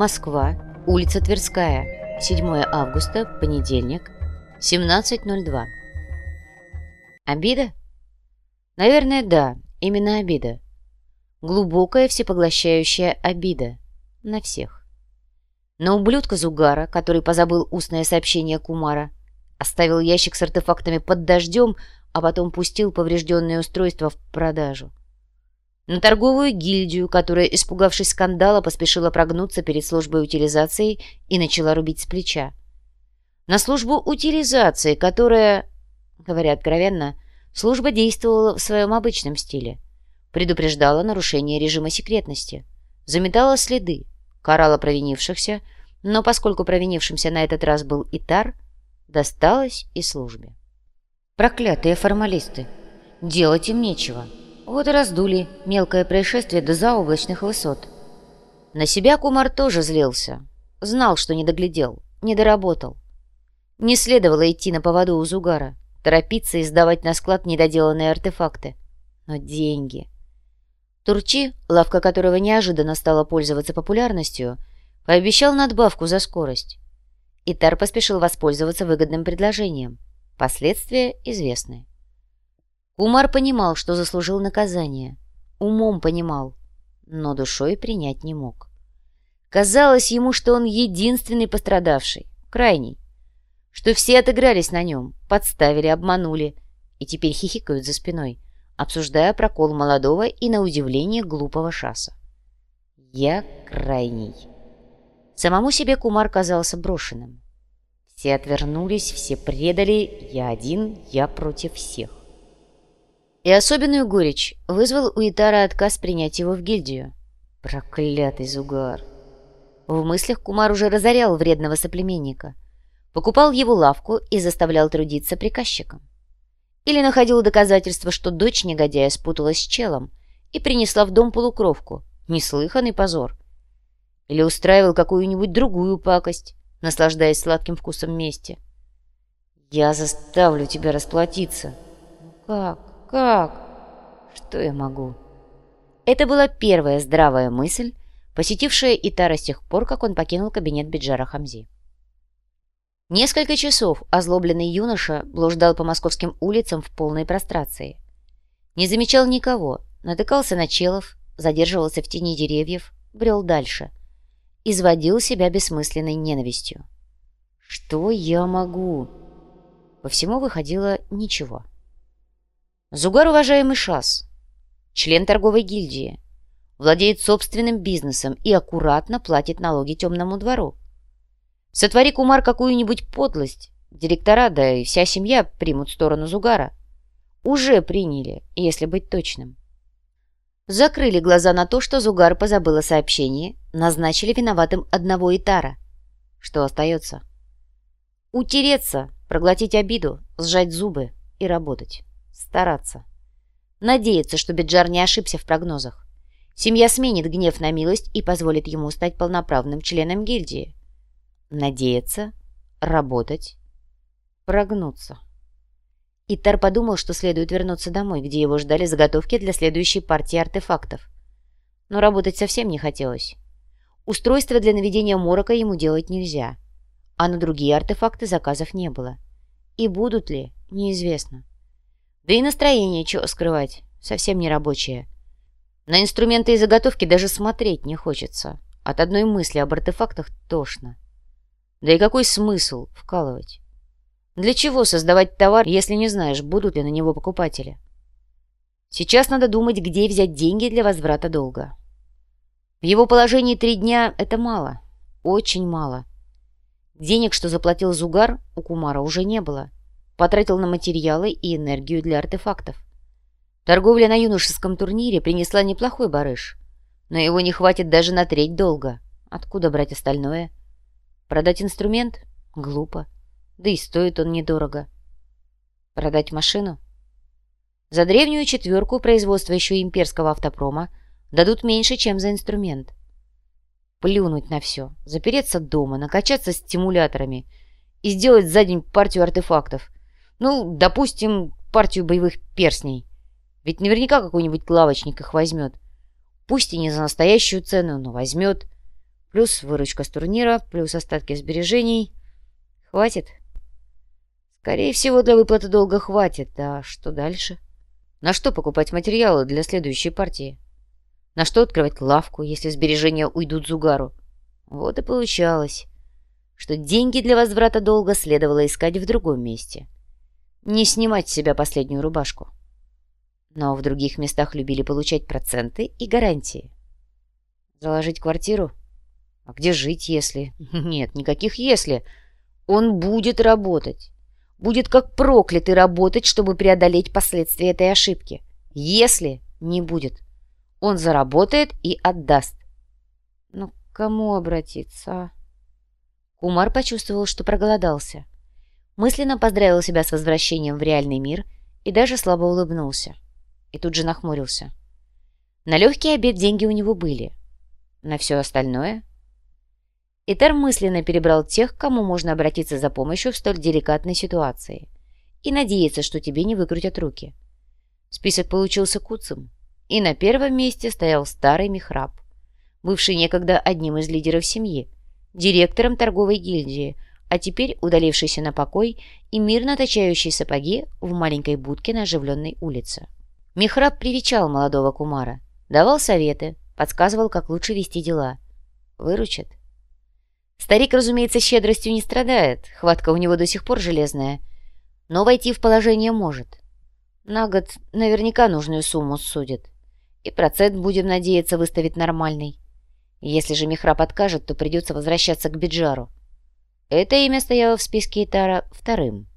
Москва, улица Тверская, 7 августа, понедельник, 17.02. Обида? Наверное, да, именно обида. Глубокая всепоглощающая обида. На всех. На ублюдка Зугара, который позабыл устное сообщение Кумара, оставил ящик с артефактами под дождем, а потом пустил поврежденное устройство в продажу. На торговую гильдию, которая, испугавшись скандала, поспешила прогнуться перед службой утилизации и начала рубить с плеча. На службу утилизации, которая, говоря откровенно, служба действовала в своем обычном стиле. Предупреждала нарушение режима секретности, заметала следы, карала провинившихся, но поскольку провинившимся на этот раз был Итар, досталось и службе. Проклятые формалисты! Делать им нечего. Вот и раздули мелкое происшествие до заоблачных высот. На себя Кумар тоже злился. Знал, что не доглядел, не доработал. Не следовало идти на поводу у Зугара, торопиться и сдавать на склад недоделанные артефакты. Но деньги... Турчи, лавка которого неожиданно стала пользоваться популярностью, пообещал надбавку за скорость. Итар поспешил воспользоваться выгодным предложением. Последствия известны. Кумар понимал, что заслужил наказание. Умом понимал, но душой принять не мог. Казалось ему, что он единственный пострадавший, крайний, что все отыгрались на нем, подставили, обманули и теперь хихикают за спиной, обсуждая прокол молодого и, на удивление, глупого шаса. «Я крайний». Самому себе Кумар казался брошенным. Все отвернулись, все предали, я один, я против всех. И особенную горечь вызвал у Итара отказ принять его в гильдию. Проклятый Зугар! В мыслях Кумар уже разорял вредного соплеменника. Покупал его лавку и заставлял трудиться приказчиком. Или находил доказательства, что дочь негодяя спуталась с челом и принесла в дом полукровку. Неслыханный позор. Или устраивал какую-нибудь другую пакость, наслаждаясь сладким вкусом мести. «Я заставлю тебя расплатиться». «Ну как? Как? Что я могу?» Это была первая здравая мысль, посетившая Итара с тех пор, как он покинул кабинет Биджара Хамзи. Несколько часов озлобленный юноша блуждал по московским улицам в полной прострации. Не замечал никого, натыкался на челов, задерживался в тени деревьев, брел дальше. Изводил себя бессмысленной ненавистью. «Что я могу?» По всему выходило ничего. Зугар уважаемый шас, член торговой гильдии, владеет собственным бизнесом и аккуратно платит налоги темному двору. Сотвори Кумар какую-нибудь подлость, директора, да и вся семья примут сторону Зугара. Уже приняли, если быть точным. Закрыли глаза на то, что Зугар позабыл о сообщении, назначили виноватым одного Итара. Что остается? Утереться, проглотить обиду, сжать зубы и работать. Стараться. Надеяться, что Биджар не ошибся в прогнозах. Семья сменит гнев на милость и позволит ему стать полноправным членом гильдии надеяться, работать, прогнуться. Итар подумал, что следует вернуться домой, где его ждали заготовки для следующей партии артефактов. Но работать совсем не хотелось. Устройство для наведения морока ему делать нельзя, а на другие артефакты заказов не было. И будут ли, неизвестно. Да и настроение, чего скрывать, совсем не рабочее. На инструменты и заготовки даже смотреть не хочется. От одной мысли об артефактах тошно. Да и какой смысл вкалывать? Для чего создавать товар, если не знаешь, будут ли на него покупатели? Сейчас надо думать, где взять деньги для возврата долга. В его положении три дня — это мало. Очень мало. Денег, что заплатил Зугар, у Кумара уже не было. Потратил на материалы и энергию для артефактов. Торговля на юношеском турнире принесла неплохой барыш. Но его не хватит даже на треть долга. Откуда брать остальное? — Продать инструмент? Глупо. Да и стоит он недорого. Продать машину? За древнюю четверку производства еще имперского автопрома дадут меньше, чем за инструмент. Плюнуть на все, запереться дома, накачаться стимуляторами и сделать за день партию артефактов. Ну, допустим, партию боевых перстней. Ведь наверняка какой-нибудь лавочник их возьмет. Пусть и не за настоящую цену, но возьмет. Плюс выручка с турнира, плюс остатки сбережений. Хватит? Скорее всего, для выплаты долга хватит. А что дальше? На что покупать материалы для следующей партии? На что открывать лавку, если сбережения уйдут Зугару? Вот и получалось, что деньги для возврата долга следовало искать в другом месте. Не снимать с себя последнюю рубашку. Но в других местах любили получать проценты и гарантии. Заложить квартиру? А где жить, если... Нет, никаких «если». Он будет работать. Будет как проклятый работать, чтобы преодолеть последствия этой ошибки. Если не будет, он заработает и отдаст. Но к кому обратиться, а? Кумар почувствовал, что проголодался. Мысленно поздравил себя с возвращением в реальный мир и даже слабо улыбнулся. И тут же нахмурился. На легкий обед деньги у него были. На все остальное... Итер мысленно перебрал тех, к кому можно обратиться за помощью в столь деликатной ситуации. И надеяться, что тебе не выкрутят руки. Список получился куцым. И на первом месте стоял старый Михраб, бывший некогда одним из лидеров семьи, директором торговой гильдии, а теперь удалившийся на покой и мирно точающий сапоги в маленькой будке на оживленной улице. Михраб привечал молодого кумара, давал советы, подсказывал, как лучше вести дела. Выручит. Старик, разумеется, щедростью не страдает, хватка у него до сих пор железная, но войти в положение может. На год наверняка нужную сумму судит. И процент, будем надеяться, выставить нормальный. Если же Михраб откажет, то придется возвращаться к Биджару. Это имя стояло в списке Итара вторым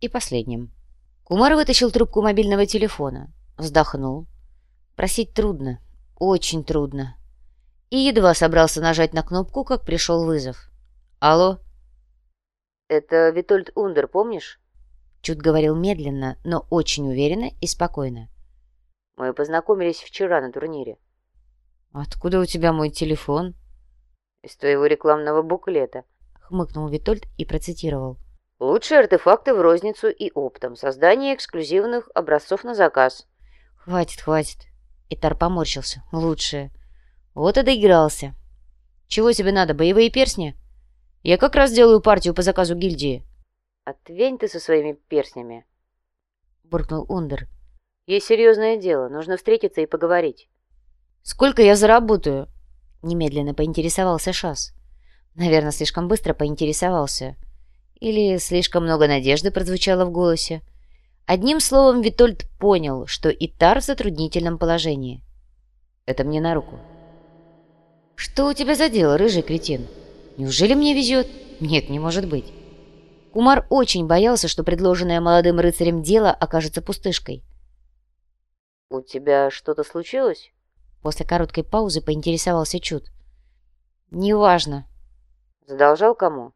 и последним. Кумар вытащил трубку мобильного телефона, вздохнул. Просить трудно, очень трудно. И едва собрался нажать на кнопку, как пришел вызов. «Алло?» «Это Витольд Ундер, помнишь?» Чуть говорил медленно, но очень уверенно и спокойно. «Мы познакомились вчера на турнире. «Откуда у тебя мой телефон?» «Из твоего рекламного буклета», — хмыкнул Витольд и процитировал. «Лучшие артефакты в розницу и оптом. Создание эксклюзивных образцов на заказ». «Хватит, хватит». Итар поморщился. «Лучшие». «Вот и доигрался. Чего тебе надо, боевые персни?» «Я как раз делаю партию по заказу гильдии». «Отвень ты со своими перстнями», — буркнул Ундер. «Есть серьезное дело. Нужно встретиться и поговорить». «Сколько я заработаю?» Немедленно поинтересовался Шас. Наверное, слишком быстро поинтересовался. Или слишком много надежды прозвучало в голосе. Одним словом, Витольд понял, что Итар в затруднительном положении. Это мне на руку. «Что у тебя за дело, рыжий кретин? Неужели мне везет? Нет, не может быть». Кумар очень боялся, что предложенное молодым рыцарем дело окажется пустышкой. «У тебя что-то случилось?» После короткой паузы поинтересовался Чуд. «Неважно». «Задолжал кому?»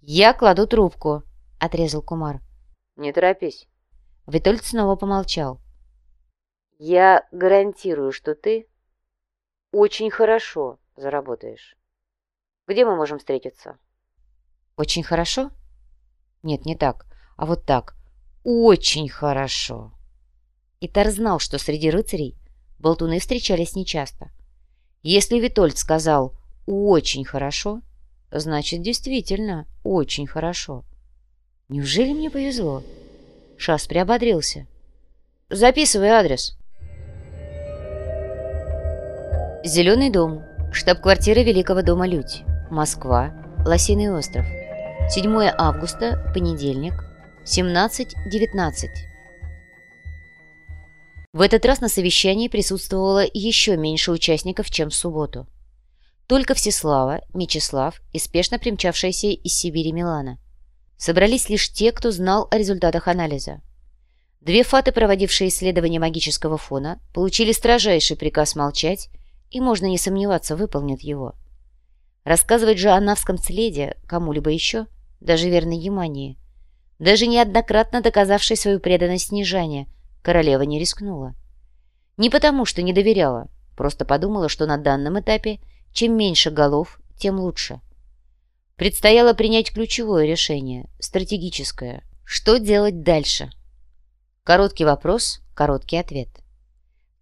«Я кладу трубку», — отрезал Кумар. «Не торопись». Витольд снова помолчал. «Я гарантирую, что ты очень хорошо заработаешь. Где мы можем встретиться?» «Очень хорошо?» «Нет, не так, а вот так. Очень хорошо». Итар знал, что среди рыцарей болтуны встречались нечасто. Если Витольд сказал «очень хорошо», значит, действительно очень хорошо. Неужели мне повезло? Шас приободрился. «Записывай адрес». Зеленый дом. Штаб-квартира Великого дома Людь. Москва. Лосиный остров. 7 августа. Понедельник. 17.19. В этот раз на совещании присутствовало еще меньше участников, чем в субботу. Только Всеслава, Мечислав и спешно примчавшаяся из Сибири Милана. Собрались лишь те, кто знал о результатах анализа. Две фаты, проводившие исследование магического фона, получили строжайший приказ молчать, и, можно не сомневаться, выполнят его. Рассказывать же о навском следе кому-либо еще, даже верной Ямании, даже неоднократно доказавшей свою преданность Снижане – королева не рискнула. Не потому, что не доверяла, просто подумала, что на данном этапе чем меньше голов, тем лучше. Предстояло принять ключевое решение, стратегическое. Что делать дальше? Короткий вопрос, короткий ответ.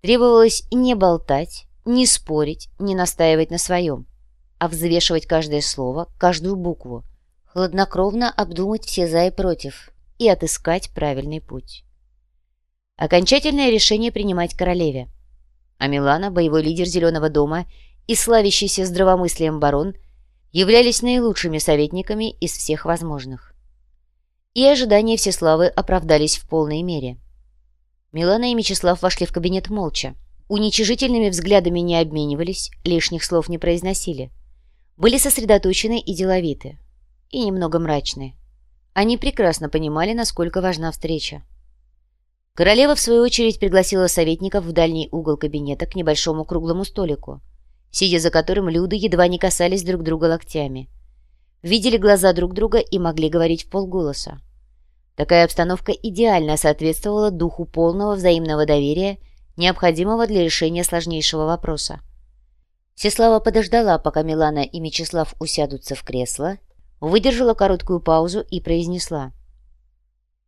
Требовалось не болтать, не спорить, не настаивать на своем, а взвешивать каждое слово, каждую букву, хладнокровно обдумать все за и против и отыскать правильный путь. Окончательное решение принимать королеве. А Милана, боевой лидер Зеленого дома и славящийся здравомыслием барон, являлись наилучшими советниками из всех возможных. И ожидания Всеславы оправдались в полной мере. Милана и Мечислав вошли в кабинет молча. Уничижительными взглядами не обменивались, лишних слов не произносили. Были сосредоточены и деловиты, и немного мрачны. Они прекрасно понимали, насколько важна встреча. Королева, в свою очередь, пригласила советников в дальний угол кабинета к небольшому круглому столику, сидя за которым люди едва не касались друг друга локтями. Видели глаза друг друга и могли говорить в полголоса. Такая обстановка идеально соответствовала духу полного взаимного доверия, необходимого для решения сложнейшего вопроса. Всеслава подождала, пока Милана и Мечислав усядутся в кресло, выдержала короткую паузу и произнесла —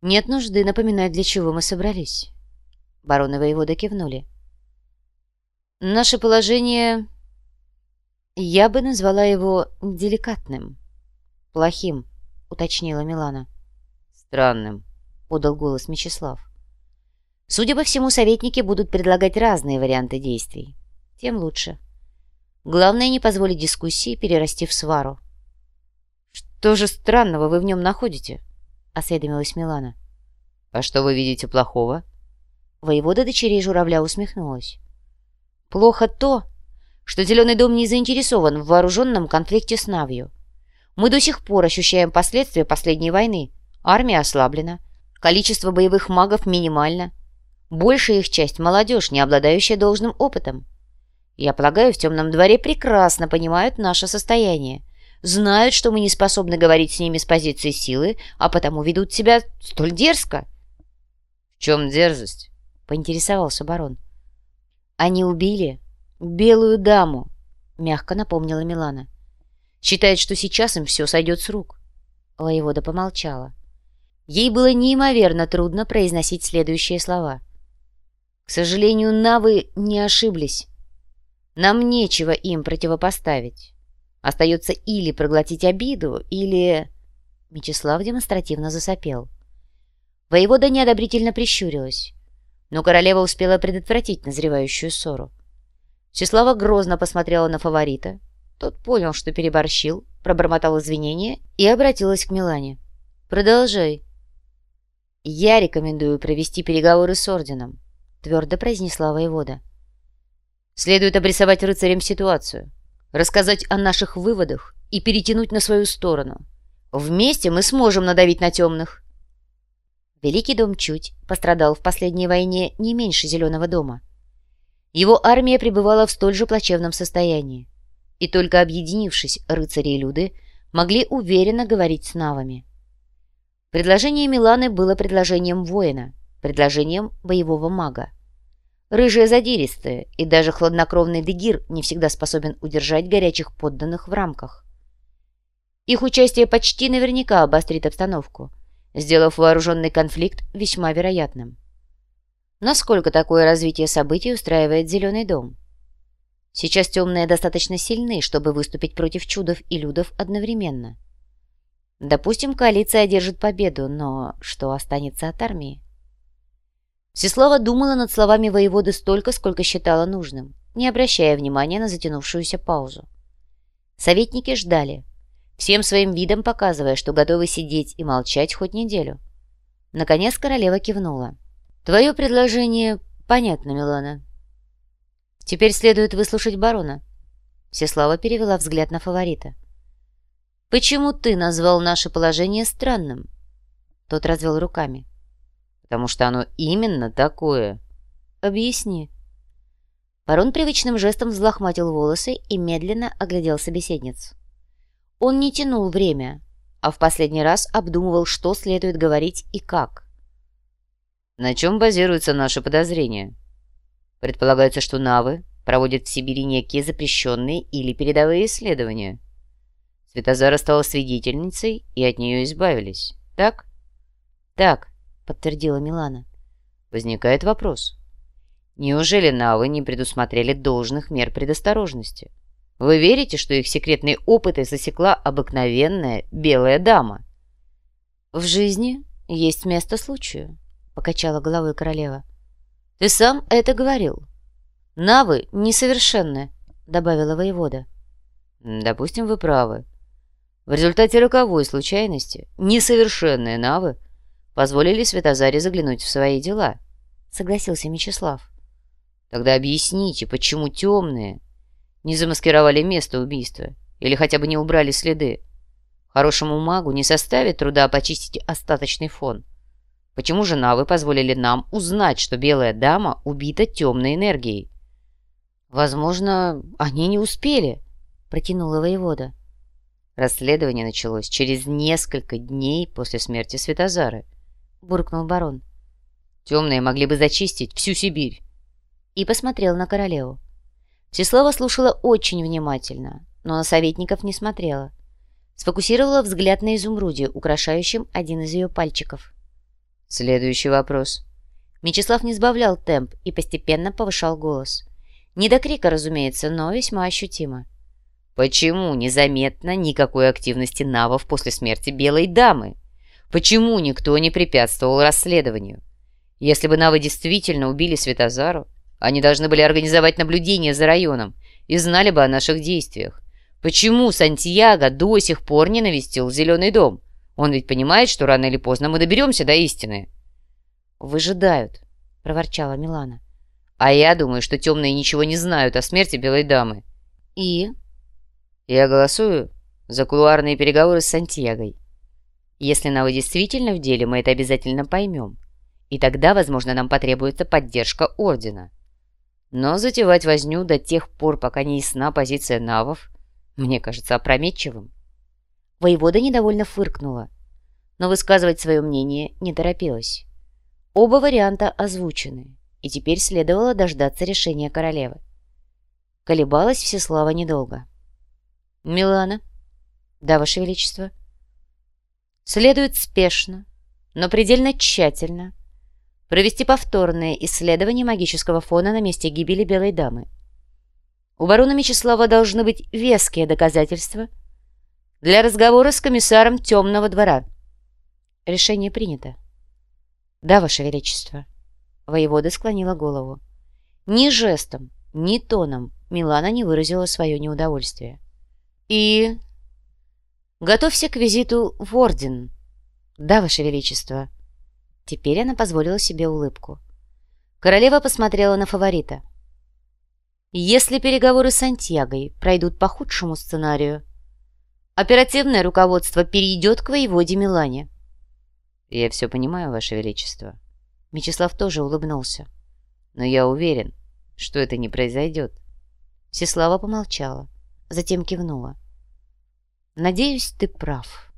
нет нужды напоминать, для чего мы собрались. Барон и воевода кивнули. Наше положение... Я бы назвала его деликатным. Плохим, уточнила Милана. Странным, подал голос Мечислав. Судя по всему, советники будут предлагать разные варианты действий. Тем лучше. Главное, не позволить дискуссии перерасти в свару. «Что же странного вы в нем находите?» — осведомилась Милана. «А что вы видите плохого?» Воевода дочерей журавля усмехнулась. «Плохо то, что Зеленый дом не заинтересован в вооруженном конфликте с Навью. Мы до сих пор ощущаем последствия последней войны. Армия ослаблена, количество боевых магов минимально. Большая их часть — молодежь, не обладающая должным опытом. Я полагаю, в темном дворе прекрасно понимают наше состояние знают, что мы не способны говорить с ними с позиции силы, а потому ведут себя столь дерзко. — В чем дерзость? — поинтересовался барон. — Они убили белую даму, — мягко напомнила Милана. — Считает, что сейчас им все сойдет с рук. Воевода помолчала. Ей было неимоверно трудно произносить следующие слова. К сожалению, навы не ошиблись. Нам нечего им противопоставить. Остается или проглотить обиду, или... Мечислав демонстративно засопел. Воевода неодобрительно прищурилась, но королева успела предотвратить назревающую ссору. Числава грозно посмотрела на фаворита. Тот понял, что переборщил, пробормотал извинения и обратилась к Милане. «Продолжай». «Я рекомендую провести переговоры с орденом», — твердо произнесла воевода. «Следует обрисовать рыцарям ситуацию рассказать о наших выводах и перетянуть на свою сторону. Вместе мы сможем надавить на темных. Великий дом Чуть пострадал в последней войне не меньше Зеленого дома. Его армия пребывала в столь же плачевном состоянии. И только объединившись, рыцари и люды могли уверенно говорить с навами. Предложение Миланы было предложением воина, предложением боевого мага. Рыжая задиристая, и даже хладнокровный Дегир не всегда способен удержать горячих подданных в рамках. Их участие почти наверняка обострит обстановку, сделав вооруженный конфликт весьма вероятным. Насколько такое развитие событий устраивает Зеленый дом? Сейчас темные достаточно сильны, чтобы выступить против чудов и людов одновременно. Допустим, коалиция одержит победу, но что останется от армии? Всеслава думала над словами воеводы столько, сколько считала нужным, не обращая внимания на затянувшуюся паузу. Советники ждали, всем своим видом показывая, что готовы сидеть и молчать хоть неделю. Наконец королева кивнула. «Твое предложение понятно, Милана. Теперь следует выслушать барона». Всеслава перевела взгляд на фаворита. «Почему ты назвал наше положение странным?» Тот развел руками потому что оно именно такое. Объясни. Барон привычным жестом взлохматил волосы и медленно оглядел собеседниц. Он не тянул время, а в последний раз обдумывал, что следует говорить и как. На чем базируются наши подозрения? Предполагается, что Навы проводят в Сибири некие запрещенные или передовые исследования. Светозара стала свидетельницей и от нее избавились, так? Так. — подтвердила Милана. Возникает вопрос. Неужели навы не предусмотрели должных мер предосторожности? Вы верите, что их секретные опыты засекла обыкновенная белая дама?» «В жизни есть место случаю», — покачала головой королева. «Ты сам это говорил. Навы несовершенны», — добавила воевода. «Допустим, вы правы. В результате роковой случайности несовершенные навы позволили Светозаре заглянуть в свои дела», — согласился Мечислав. «Тогда объясните, почему темные не замаскировали место убийства или хотя бы не убрали следы. Хорошему магу не составит труда почистить остаточный фон. Почему же Навы позволили нам узнать, что белая дама убита темной энергией? Возможно, они не успели, протянула воевода. Расследование началось через несколько дней после смерти Светозары, буркнул барон. Темные могли бы зачистить всю Сибирь. И посмотрел на королеву. Всеслава слушала очень внимательно, но на советников не смотрела. Сфокусировала взгляд на изумруде, украшающем один из ее пальчиков. Следующий вопрос. Мечислав не сбавлял темп и постепенно повышал голос. Не до крика, разумеется, но весьма ощутимо. Почему незаметно никакой активности навов после смерти Белой Дамы? Почему никто не препятствовал расследованию? Если бы навы действительно убили Светозару, они должны были организовать наблюдение за районом и знали бы о наших действиях. Почему Сантьяго до сих пор не навестил Зеленый дом? Он ведь понимает, что рано или поздно мы доберемся до истины. «Выжидают», — проворчала Милана. «А я думаю, что темные ничего не знают о смерти Белой Дамы». «И?» «Я голосую за кулуарные переговоры с Сантьягой. Если Навы действительно в деле, мы это обязательно поймем. И тогда, возможно, нам потребуется поддержка Ордена». Но затевать возню до тех пор, пока не ясна позиция навов, мне кажется опрометчивым. Воевода недовольно фыркнула, но высказывать свое мнение не торопилась. Оба варианта озвучены, и теперь следовало дождаться решения королевы. Колебалась Всеслава недолго. «Милана?» «Да, Ваше Величество?» «Следует спешно, но предельно тщательно провести повторное исследование магического фона на месте гибели Белой Дамы. У барона Мечислава должны быть веские доказательства для разговора с комиссаром Темного двора. Решение принято. Да, Ваше Величество. Воевода склонила голову. Ни жестом, ни тоном Милана не выразила свое неудовольствие. И... Готовься к визиту в Орден. Да, Ваше Величество. Теперь она позволила себе улыбку. Королева посмотрела на фаворита. «Если переговоры с Сантьягой пройдут по худшему сценарию, оперативное руководство перейдет к воеводе Милане». «Я все понимаю, Ваше Величество». Мечислав тоже улыбнулся. «Но я уверен, что это не произойдет». Всеслава помолчала, затем кивнула. «Надеюсь, ты прав».